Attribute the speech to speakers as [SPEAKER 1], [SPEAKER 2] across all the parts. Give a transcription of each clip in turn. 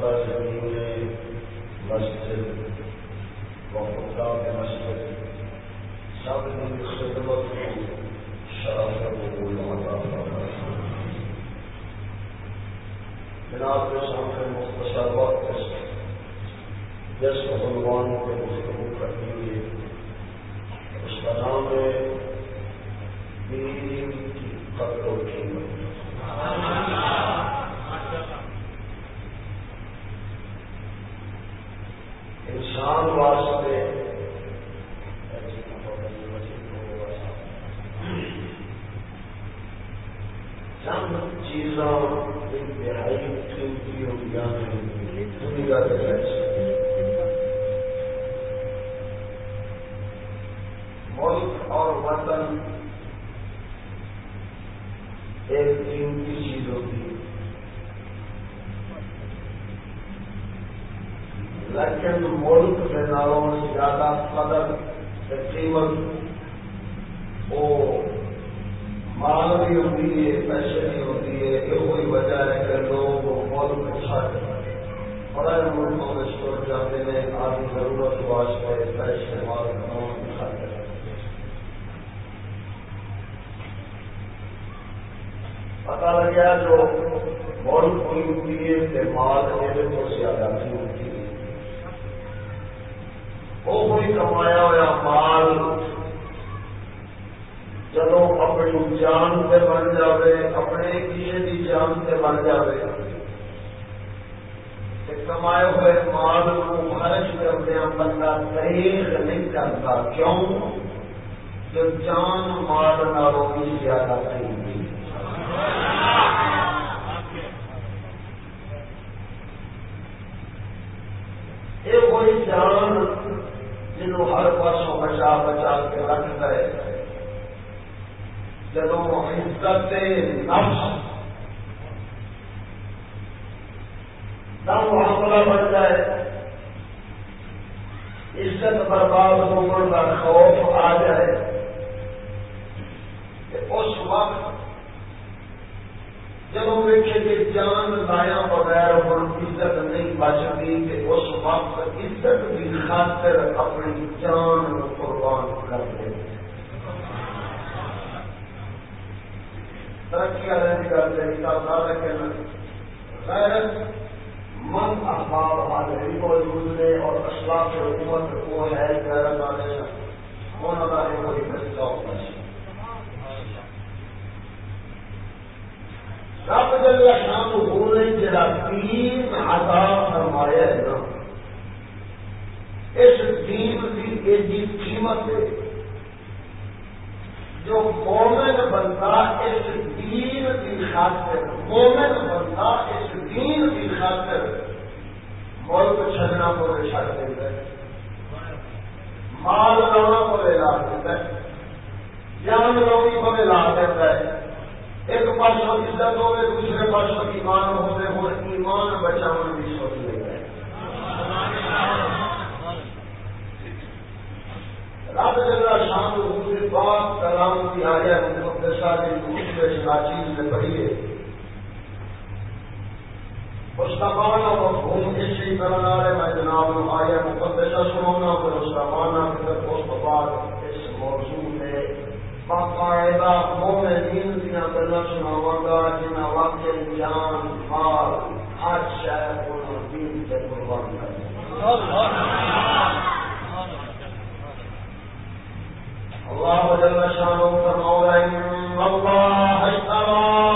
[SPEAKER 1] مختصرین مسجد و مسجد سب کی خدمت کو شرف قبول کے سامنے مختصر وقت جس عنوان پہ گفتگو کریں گے اس کا نام ہے دین کی قدر اپنی جان سے بن جاوے اپنے کیے کی جان سے بن جاوے کمائے ہوئے مال کو خرچ کردیا بندہ تحریک نہیں کرتا کیوں جو جان مال نالوں کی زیادہ قیمتی یہ کوئی جان جنہوں ہر پاسوں بچا بچا کے رکھ ہے جب عزت نفس دم حملہ بن جائے، عزت برباد ہونے کا خوف آ جائے اس وقت جب ویچے کہ جان لایا بغیر ہوں عزت نہیں بچتی کہ اس وقت عزت کی خاطر اپنی جان قربان کر دے۔ ترقی والے کی گل کہنا غیرت من احباب حاضری موجود ہے اور اسلاف حکومت وہ ہے غیرت والے انہوں کا کوئی فیصلہ ہوتا ہے رب جل شان حضور نے جڑا تین عطا فرمایا ہے۔ نا اس دین کی ایڈی قیمت ہے۔ جو مومن بندہ اس دین کی خاطر مومن بندہ اس دین کی خاطر ملک چڑنا پورے چڑ دیتا ہے، مال لانا پورے لا دیتا ہے، جان لونی پورے لا دیتا ہے۔ ایک پاسوں عزت ہوئے دوسرے پاسوں ایمان ہوئے ہوں ایمان بچاؤ بھی سوچ لے گئے رب جل شان حضور پاک کلام کی آیا مقدسہ کی دوسرے ناچیز میں پڑھیے اس کا مانا مفہوم اسی طرح ہے میں جناب آیا مقدسہ سنانا پھر اس کا مانا پھر اس کے بعد اس موضوع میں۔ باقاعدہ مومنین دیا گلا سناوا گا، جنہ واقع جان مال ہر شہر انہوں دین سے قربان کر الله جل شانه فرماؤ ان اللہ اشترى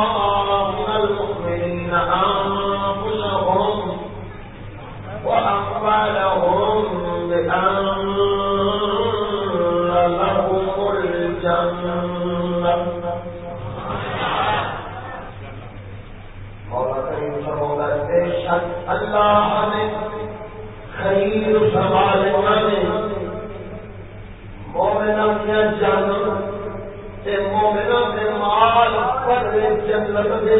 [SPEAKER 1] جنت دے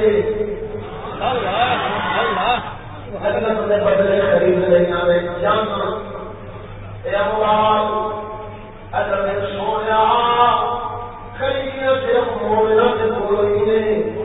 [SPEAKER 1] جنت کے بدلے خرید لیا جن اموال اگر سویا خرید سے مومنا سے بولو ہی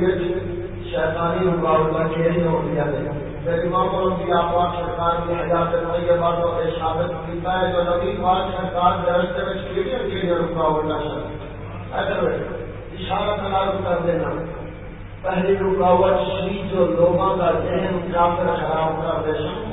[SPEAKER 1] کی تبلیغ شیطانی رکاوٹ کیڑی ہوتی ہے۔ پھر امام الانبیاء پاک سرکار کی حیات طیبہ کو ثابت کیتا ہے جو نبی پاک سرکار رکاوٹ اگر اشارہ کر دینا۔ پہلی رکاوٹ سی جو لوگوں کا ذہن کافر خراب کر دے۔ سن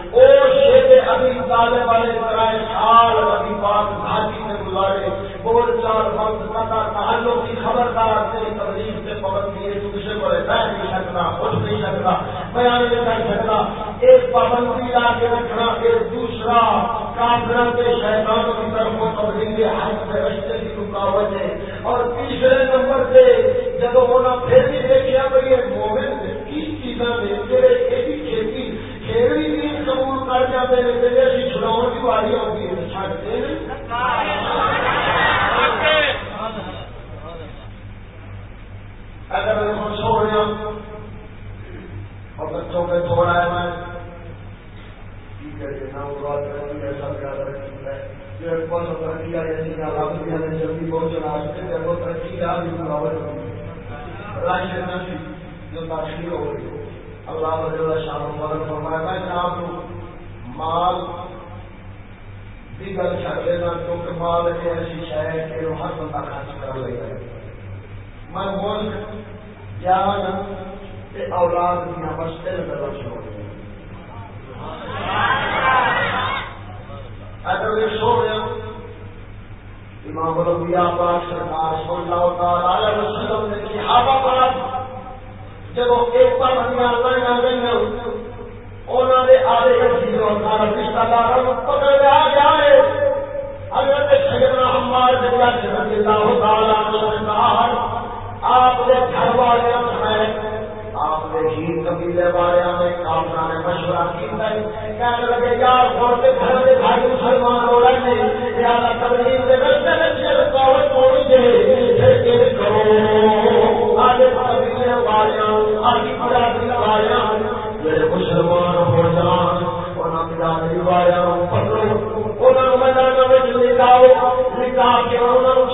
[SPEAKER 1] او شیخ ابھی طالب والے کرائے سال ابھی پاک بھاجی سے گزارے بول چال وقت پتا، تعلق کی خبردار سے تبلیغ سے پابندی ہے دوسرے کو رہ نہیں سکتا کچھ نہیں سکتا بیان نہیں کر سکتا۔ ایک پابندی لا کے رکھنا، ایک دوسرا کافر کے شیطان کی طرف تبلیغ حق سے رشتے کی رکاوٹ ہے۔ اور تیسرے نمبر سے جب ہونا پھر بھی دیکھا بھائی مومن کس چیزاں میں تیرے ایک کھیتی کھیڑی بھی قبول کر جاتے ہیں پھر ایسی چھڑاؤ کی باری ہوتی ہے۔ چھٹتے ہیں اگر خوش ہو رہا اور بچوں کے چھوڑا ہے میں ٹھیک ہے جی ایسا زیادہ ہے۔ ترقی اللہ شام فرمایا مال گل چڑھ لینا، کیونکہ مال ایک ایسی شہر کہ وہ ہر بندہ خرچ کر لے گا میں ملک جان اولاد دیا بس تین گلا چھوڑ اگر یہ سو گیا امام الانبیاء پاک سرکار صلی اللہ علیہ وسلم نے صحابہ ہاں پاک جب ایک بار اللہ گئی انہوں نے آدھے جو جی رشتہ دار جائے۔ حضرت سیدنا رضی اللہ آپ نے گھر میں آپ نے ہی جی قبیلے نے نے مشورہ کیا کہنے لگے، یار کون کے گھر کے بھائی مسلمان ہو رہے ہیں؟ تبلیغ کے رستے میں پھر کرو؟ والے آگے مسلمان ہو جان انہوں پکڑو انہوں میدان میں کے انہوں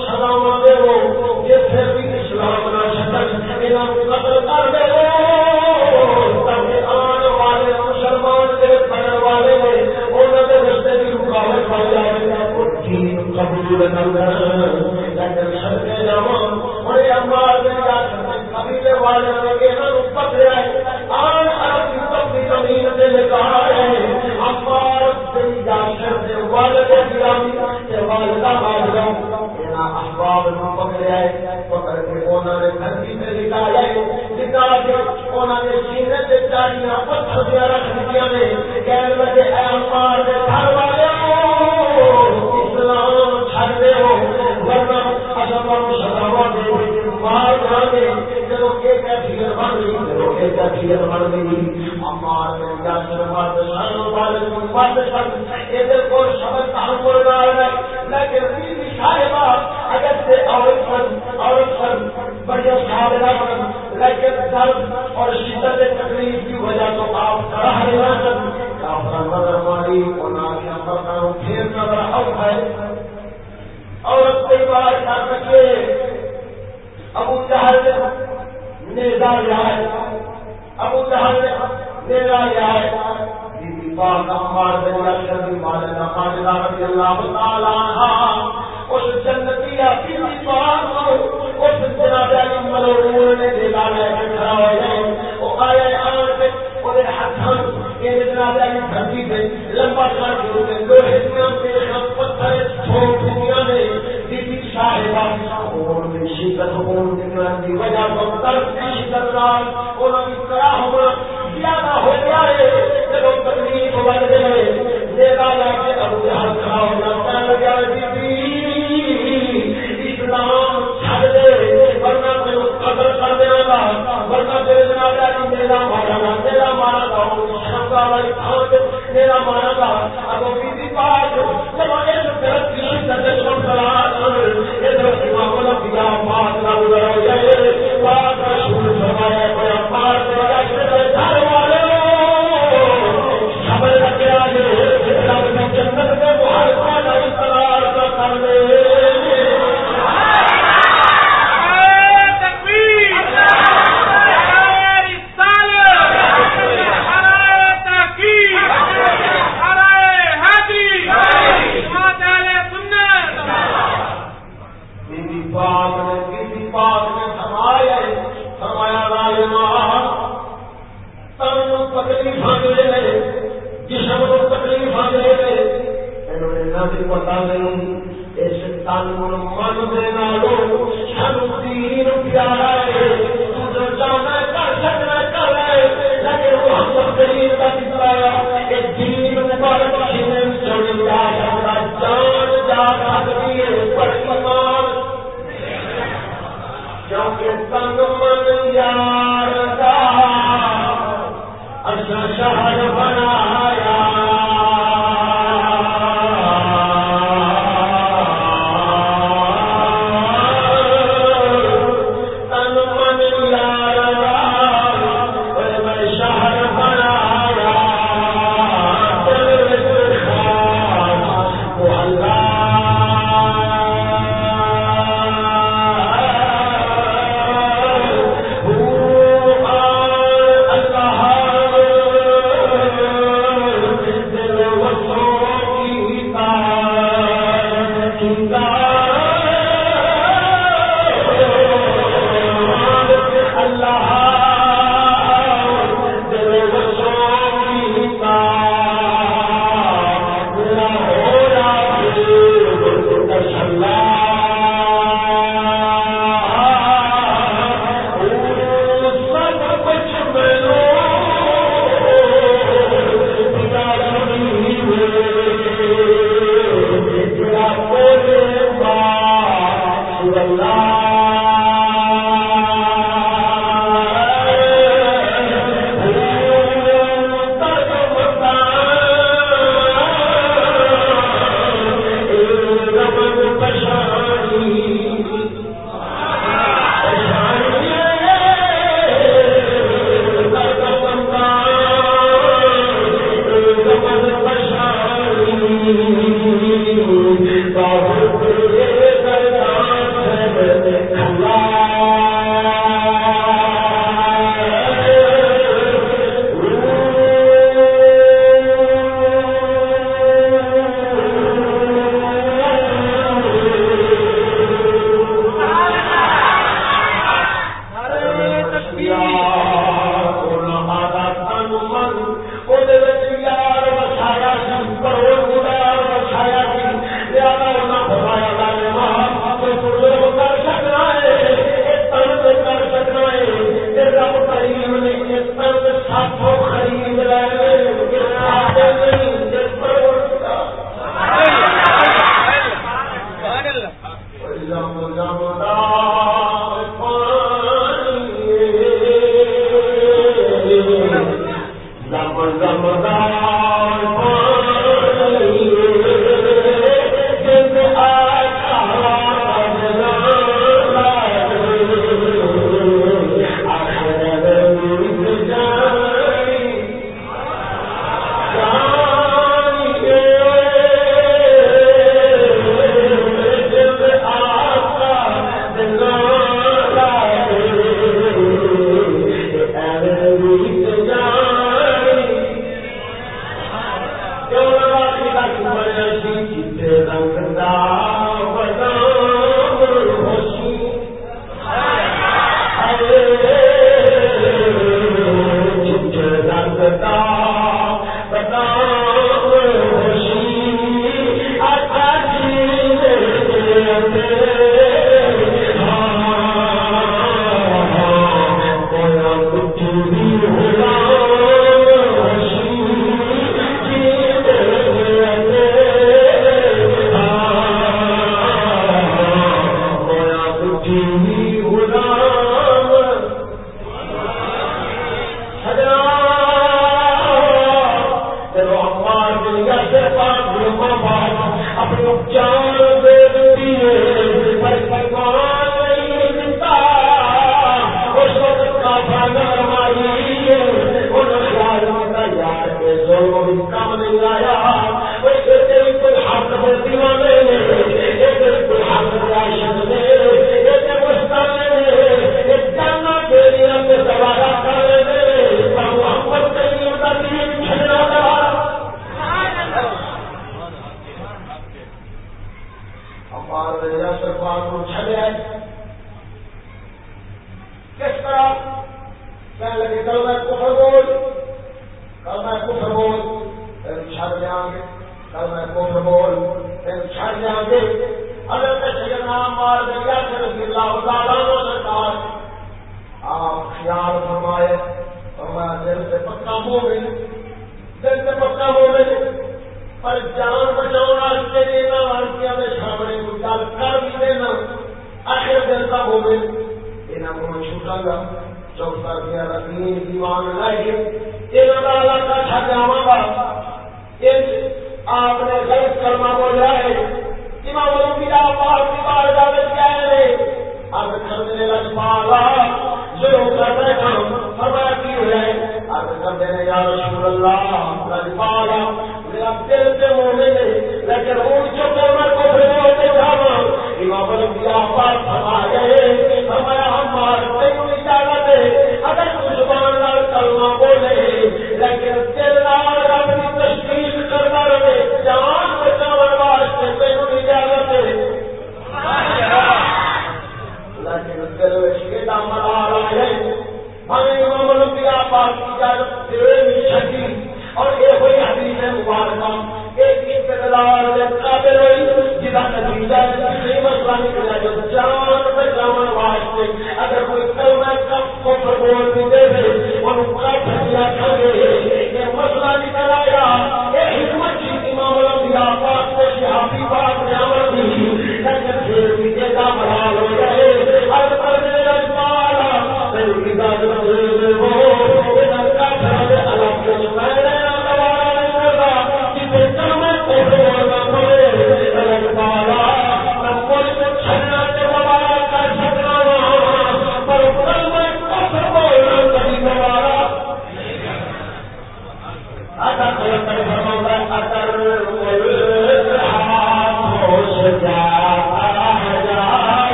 [SPEAKER 1] دو بھی اسلام نہ شکل قتل کر دے۔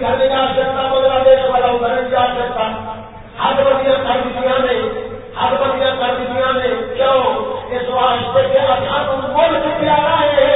[SPEAKER 1] کرنے کا سکتا بدلا دینے والا ادھر بھی آ سکتا ہر بدیاں کر دیا نے ہر بدیاں کر دیا نے کیوں؟ اس واسطے کہ اچھا تم بول کے پیارا ہے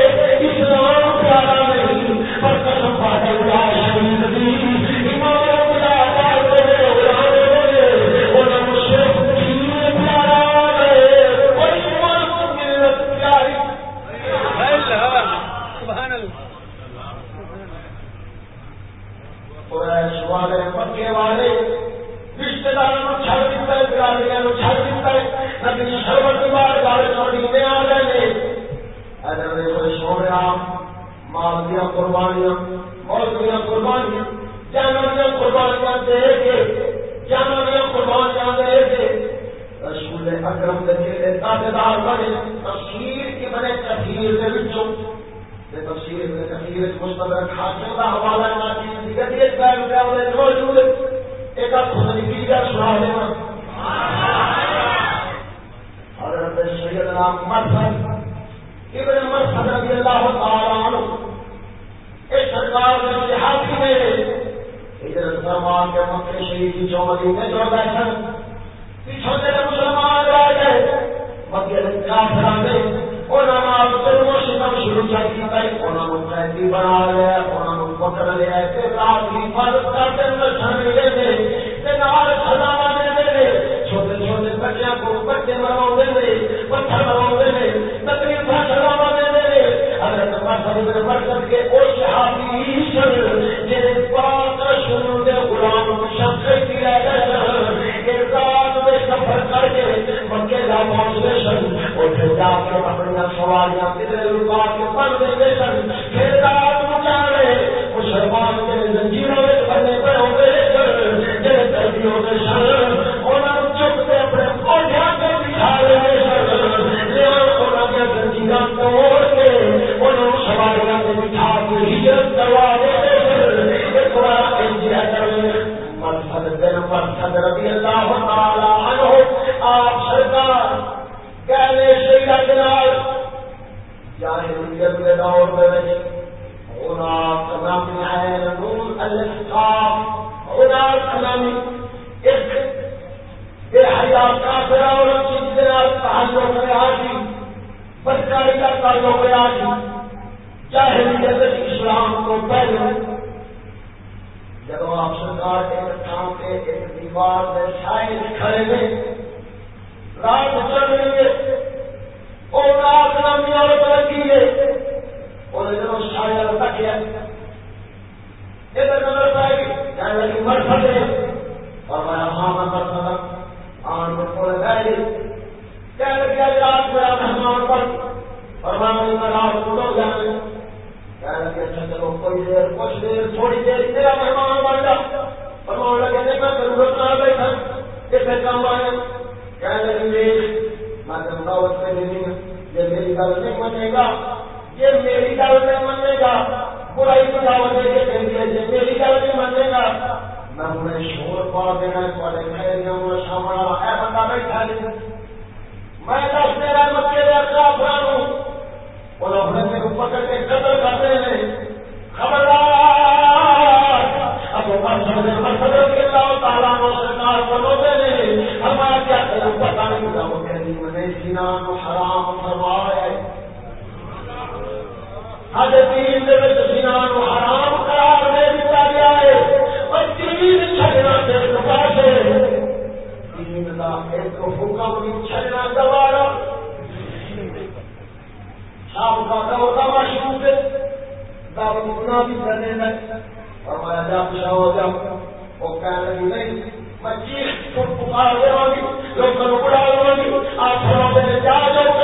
[SPEAKER 1] یہ میری نہیں منے گا۔ یہ میری نہیں منے گا۔ برائی دے کے یہ میری نہیں منے گا۔ انہیں شور دینا میں بندہ بیٹھا میں دس مکے ہوں اپنے میرے پکڑ کے قتل کر رہے ہیں۔ خبردار۔ ہمارا کیا نہیں ہوتا انہوں نے زنا کو حرام فرمایا ہے۔ ہر دین دے کو حرام قرار دے دتا گیا ہے۔ اور دین چھڈنا دین دا ایک حکم بھی چھڈنا گوارا صاحب کا دور دا مشروط ہے دار بھی کرنے میں۔ فرمایا جا پشاو جا۔ وہ کہنے نہیں میں چیخ پکار دے والی لوگ کو آپ تھوڑا جا جاؤ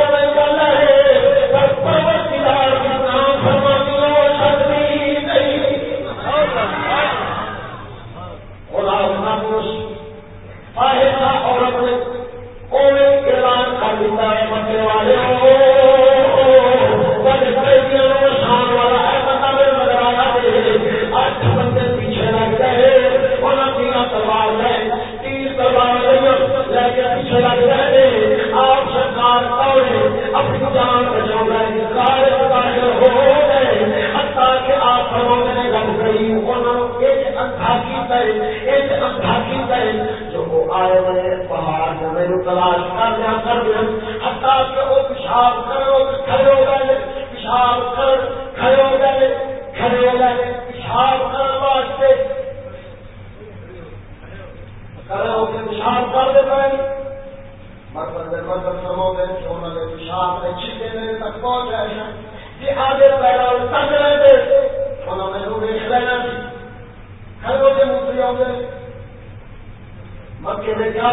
[SPEAKER 1] جان بچاؤں گا سارے کاغذ ہو گئے اتنا کہ آپ ہم نے رکھ گئی انہوں نے ایک اندھا کی تے ایک اندھا کی تے جو وہ آئے ہوئے پہاڑ میں میرے تلاش کر دیا کر دیا اتنا کہ وہ پیشاب کرو کھڑے ہو گئے، پیشاب کر کھڑے ہو گئے، کھڑے ہو گئے، پیشاب کرنے واسطے کرو کہ پیشاب کر دے پائے مرد مرد سمو گے پیشاب چھٹے تک پہنچ ہیں یہ آگے تک رہے تھے انہوں نے دیکھ لینا کے ہو گئے مکے میں کیا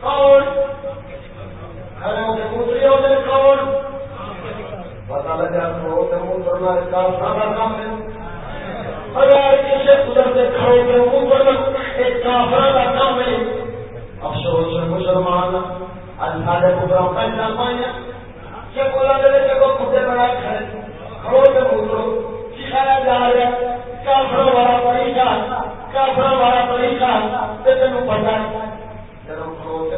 [SPEAKER 1] کون کے ہو گئے کون پتا لگا تو منہ کرنا کا سارا کام ہے اگر کسی کھڑے کے منہ کرنا ایک کا کام ہے افسوس مسلمان سارے پائیں بولا میرے جگہ بنا کھڑے کھڑو کے سکھایا جا رہا ہے کافر والا طریقہ کافر والا طریقہ پتا ہے کھڑو کے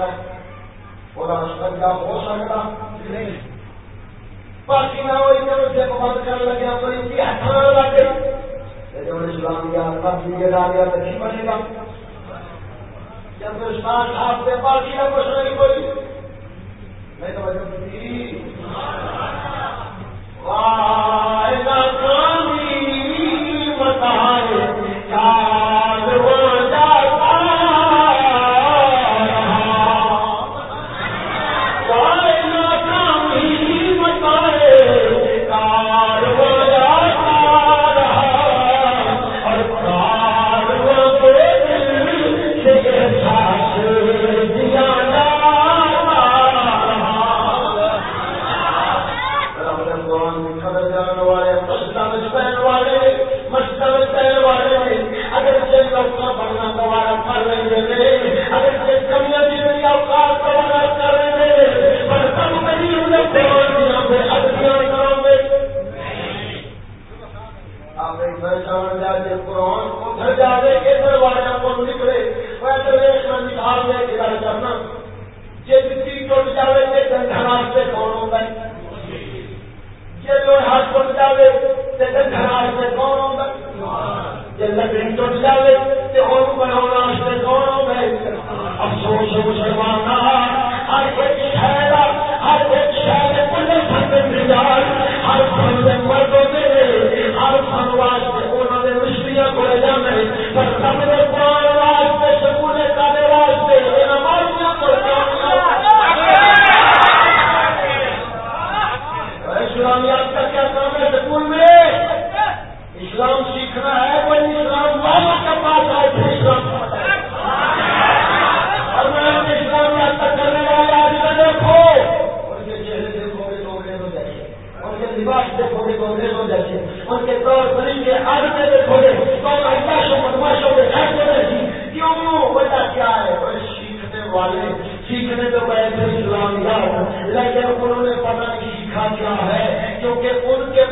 [SPEAKER 1] ہے بولا ہو سکتا نہیں باقی نہ ہوئی تو اسے بند لگے کی لگے اسلام یا تو نہیں بنے گا ہندوستان آپ کے پاس نہ کچھ نہیں کوئی نہیں تو واہ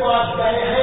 [SPEAKER 1] پاس گئے ہیں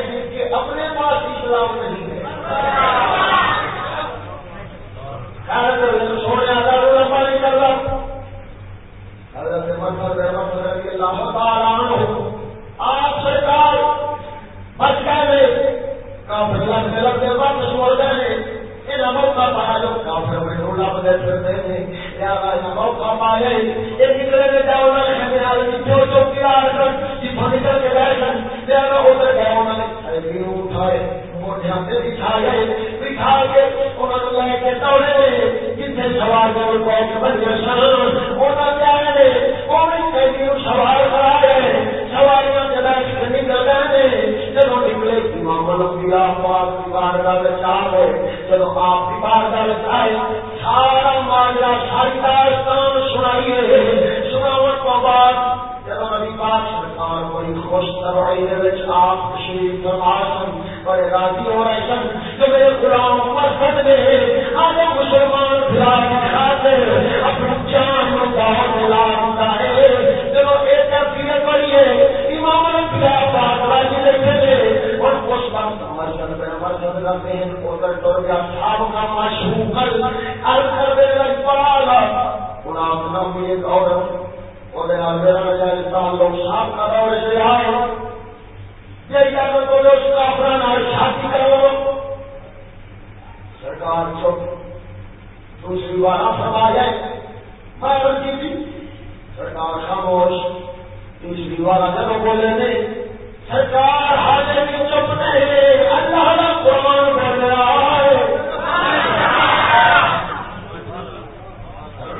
[SPEAKER 1] دوارا جب بولے نے سرکار حاضر چپ نہیں۔ اللہ کا قرآن بول رہا ہے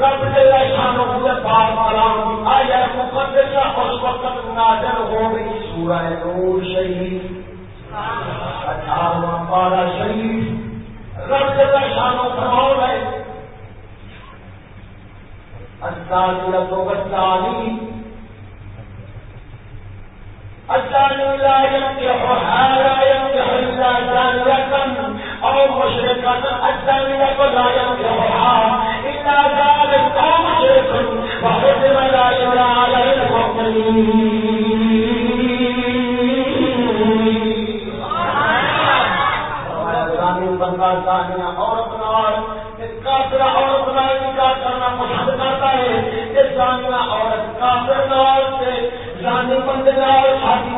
[SPEAKER 1] رب جل شانہ کے پاک کلام آیا مقدسہ اس وقت نازل ہو گئی سورہ نور شریف۔ اٹھارواں پارہ شریف۔ رب جل شانہ فرماؤ ہے الثانية الثاني لا ينكحها لا ينكح إلا ثانية أو مشركا. الثانية لا ينكحها إلا ذلك أو مشرك وحرم ذلك على المؤمنين بندہ ثانیہ عورت نال کافر عورت نال نکاح کرنا پسند کرتا ہے کہ ثانیہ عورت کافر نال سے جانی بندے نال شادی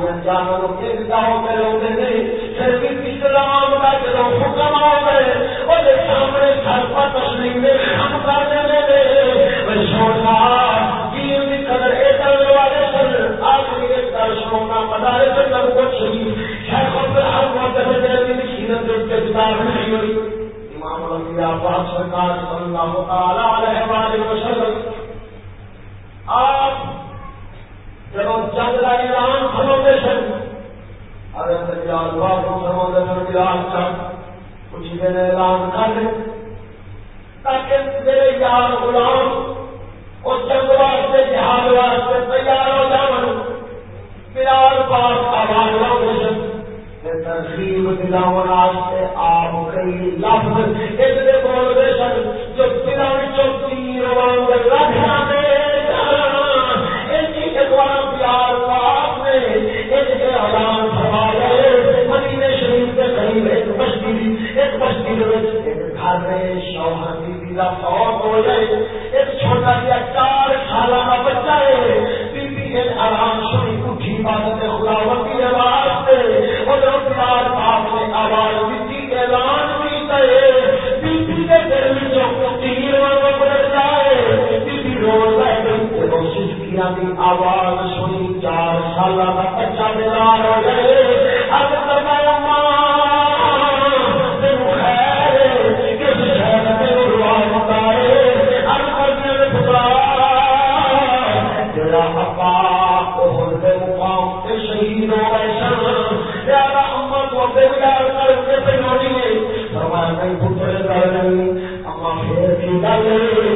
[SPEAKER 1] پسند کرتی ہے اور سے ملا نہیں ہوگا جو میرے ارادہ میرا ارادہ پھیلا حکم آ گئے۔ وہ سامنے گھر پر تسلیم ہم کرنے لگے سونا جی قدر ایک والے سر آج ایک درشنوں کا سے کر کچھ شیخ ہر وقت سیرت کتاب نہیں ہوئی۔ امام الانبیاء پاک سرکار صلی اللہ تعالی علیہ وآلہ وسلم آپ جب جنگ کا اعلان فرماتے سن حضرت بلال پاک فرماتے سن بلال چند کچھ دن اعلان کر دیں تاکہ میرے یار غلام اس جنگ واسطے جہاد واسطے تیار ہو جاؤ بلال پاک آواز لاؤ سن ترغیب دلاون واسطے آپ کئی لفظ اس دے بول دے سن جو دلاں وچوں تیر وانگ رکھ جاندے شریف کے قریب ایک مسجد ایک مسجد گھر میں شوہر بیوی کا فوت ہو جائے، ایک چھوٹا سا چار سال کا بچہ ہے، بیوی آرام سنی اٹھی بات خداوتی آواز سے ادھر پیار باپ نے آواز دیتی اعلان بھی کرے بیوی کے دل میں تیر والا بدل جائے بیوی رو کوشش کیا بھی آواز سنی چار سال کا بچہ بیدار ہو گئے۔ اب کرنا ماں خیر کس شہر میں اب کرنے تیرا ابا مقام شہید ہو گئے سن۔ پیارا کو پیار کر کے فرمایا، نہیں پتر اما پھر کی گل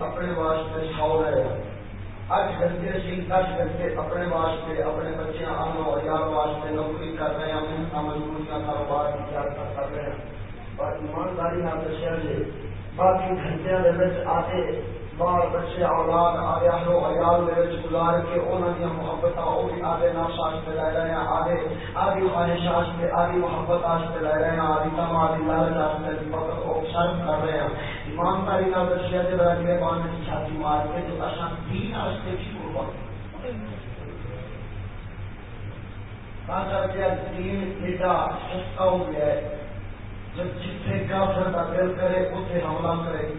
[SPEAKER 1] اپنے واسطے سو رہے اٹھ گھنٹے سے دس گھنٹے اپنے واسطے اپنے بچے آن اور یار واسطے نوکری کر رہے ہیں محنت مزدور کا کاروبار تجارت کر رہے ہیں۔ اور ایمانداری نہ دسیا جی باقی گھنٹے آتے بال بچے، اولاد آیا ہو عیال میرے گزار کے انہوں نے محبت آدھے نام آدھے پہ لے رہے ہیں، آدھے آدھی خواہش پہ، آدھی محبت آج پہ لے رہے ہیں، آدھی تم آدھی لالچ واسطے فخر کو شرم کر رہے ہیں۔ ایمانداری کا دسیا جب اگلے بان کی چھاتی مار کے تو اصل دین آستے کی قربان کر کے دین ایڈا سستا ہو گیا ہے۔ جب جتنے کافر کا دل کرے اتنے حملہ کرے۔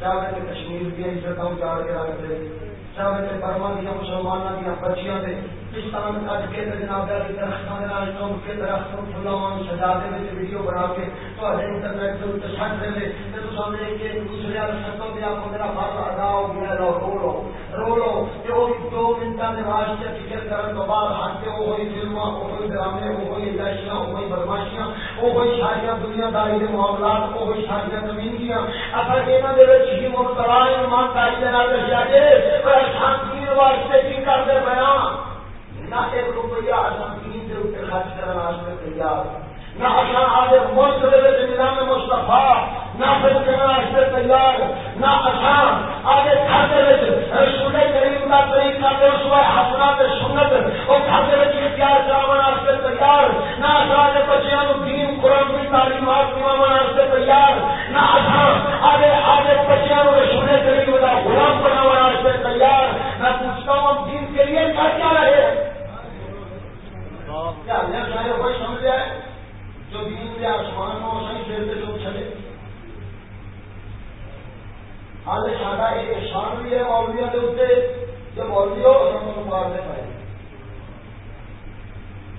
[SPEAKER 1] چاہے کہ کشمیر کی عزت اجاڑ کے رکھ دے۔ چاہے دیا دیا، بچیاں دے۔ کٹ کے جناب درختوں کے نال چوم کے درختوں فلاں سجا دے وچ ویڈیو بنا کے تواڈے انٹرنیٹ تے چھڈ دے تے تو سامنے کہ دوسرے میرا فرض ادا ہو گیا لو ہو لو رو لو تے او دو منٹاں دے واسطے فکر کرن تو بعد ہٹ کے او ہوئی فلماں او ہوئی ڈرامے او ہوئی لاشیاں او ہوئی بدماشیاں او ہوئی ساریاں دنیا داری دے معاملات او ہوئی ساریاں زمینیاں۔ اگر انہاں دے وچ ہی مبتلا ایمانداری دے نال دسیا جے پر شانتی واسطے کی کردے بیان نہ ایک روپیہ دین کے اوپر خرچ کرنے تیار، نہ اچھا آج ملک نظام مستفا نہ پھر کرنے تیار، نہ اچھا آج گھر رسول کریم کا طریقہ تو اس میں ہسنا تو سنت وہ گھر پیار کرنے تیار۔ نہ اچھا بچیاں بچوں دین قرآن کی تعلیمات دوا تیار نہ اچھا آج آج بچوں سنے کریم کا غلام بنانے تیار نہ پوچھتا ہوں دین کے لیے کیا کیا رہے جو دین کے آسمان چلے ہال ساڈا ایک شان بھی ہے مولویا کے اتنے جو مولوی ہو مارنے پائے۔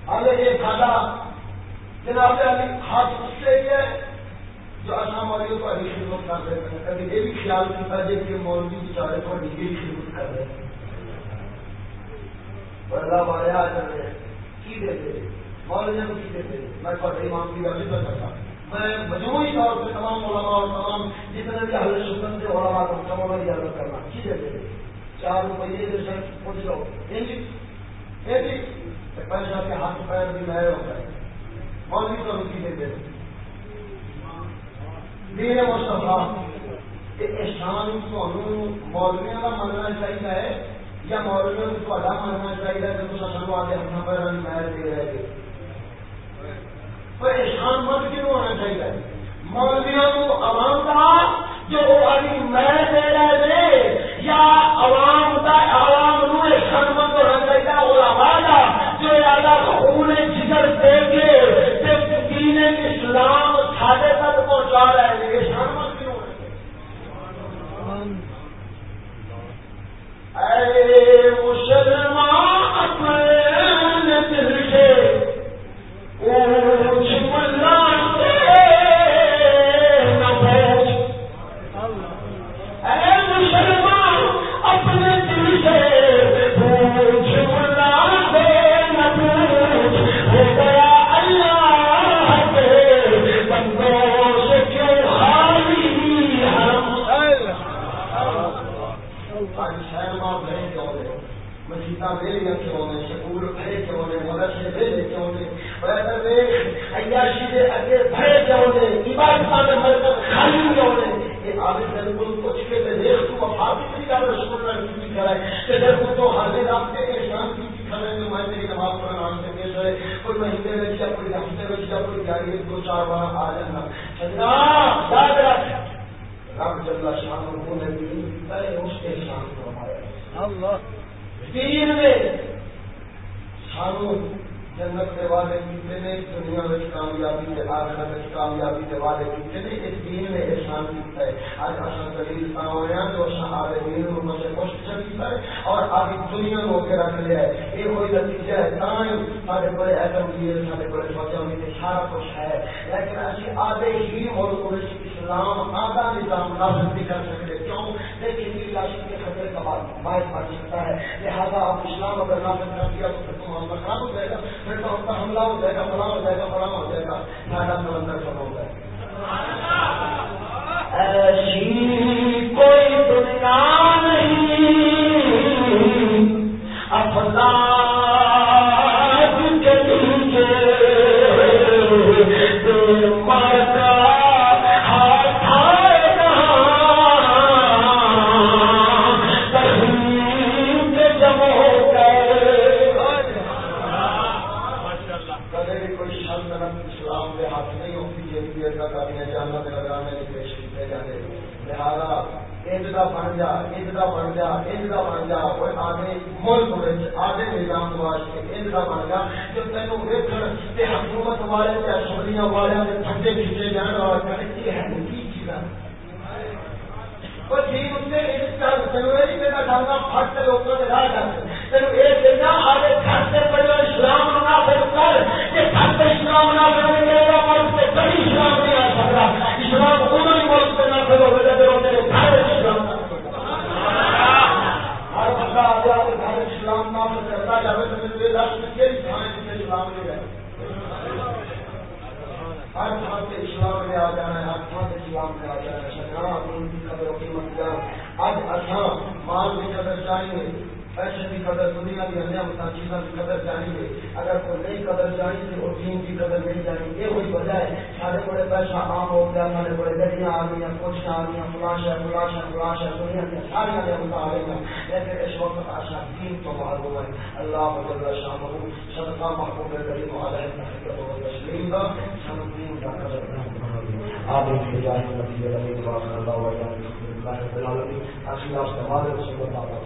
[SPEAKER 1] ہال یہ ساڈا جناب علی ہاتھ اس سے ہے جو اچھا اصا مولوی کو ابھی خدمت کر رہے ہیں۔ کبھی یہ بھی خیال کیا جائے کہ مولوی بچارے کو ڈگری خدمت کر رہے ہیں۔ بڑا بارے آ کر رہے ہیں کی دیتے مولوی کو کی دیتے میں پتہ امام کی گل نہیں کرتا میں مجموعی طور پہ تمام علماء اور تمام جتنے بھی اہل سنت سے علماء کو تمام اجازت کرنا کی دیتے چار روپیے کے سر پوچھ لو یہ جی جی پیسہ کے ہاتھ پیر بھی نئے ہوتا ہے مولوی کو کی دیتے دین مصطفیٰ احسان مولویوں کا مننا چاہیے یا مولویوں کو ادا ماننا چاہیے کہ تو سنو آگے اپنا پیرا پر محل دے رہے تھے کوئی احسان مت کیوں ہونا چاہیے؟ مولویوں کو عوام کا جو ابھی میں دے رہے تھے یا عوام کا عوام نو احسان مت ہونا چاہیے، اور آواز جو زیادہ خون جگر دے کے دین اسلام ساڈے تک پہنچا رہے ہیں احسان مت اے مسلمان اپنے دل سے